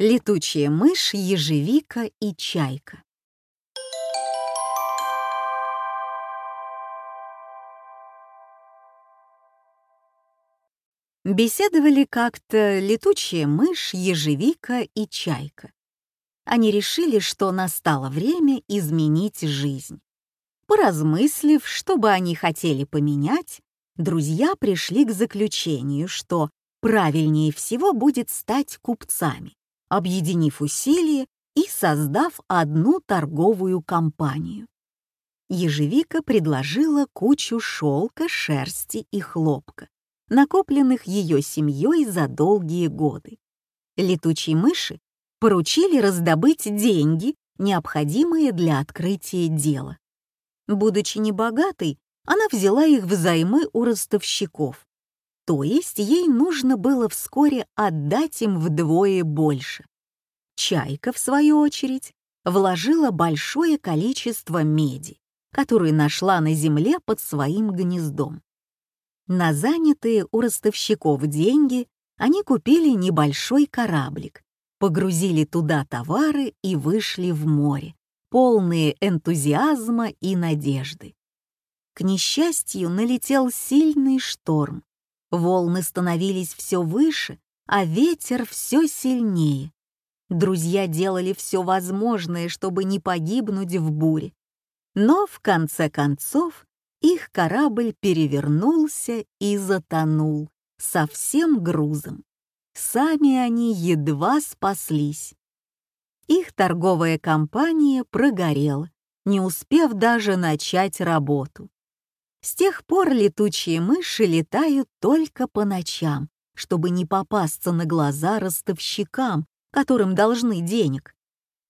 Летучая мышь, ежевика и чайка. Беседовали как-то летучая мышь, ежевика и чайка. Они решили, что настало время изменить жизнь. Поразмыслив, что бы они хотели поменять, друзья пришли к заключению, что правильнее всего будет стать купцами, объединив усилия и создав одну торговую компанию. Ежевика предложила кучу шелка, шерсти и хлопка, накопленных ее семьей за долгие годы. Летучие мыши поручили раздобыть деньги, необходимые для открытия дела. Будучи небогатой, она взяла их взаймы у ростовщиков, то есть ей нужно было вскоре отдать им вдвое больше. Чайка, в свою очередь, вложила большое количество меди, которую нашла на земле под своим гнездом. На занятые у ростовщиков деньги они купили небольшой кораблик, погрузили туда товары и вышли в море, полные энтузиазма и надежды. К несчастью, налетел сильный шторм. Волны становились все выше, а ветер все сильнее. Друзья делали все возможное, чтобы не погибнуть в буре. Но, в конце концов, их корабль перевернулся и затонул со всем грузом. Сами они едва спаслись. Их торговая компания прогорела, не успев даже начать работу. С тех пор летучие мыши летают только по ночам, чтобы не попасться на глаза ростовщикам, которым должны денег.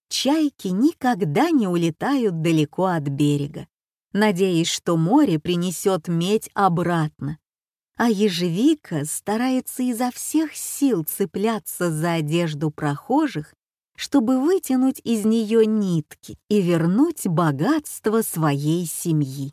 Чайки никогда не улетают далеко от берега надеясь, что море принесет медь обратно. А ежевика старается изо всех сил цепляться за одежду прохожих, чтобы вытянуть из нее нитки и вернуть богатство своей семьи.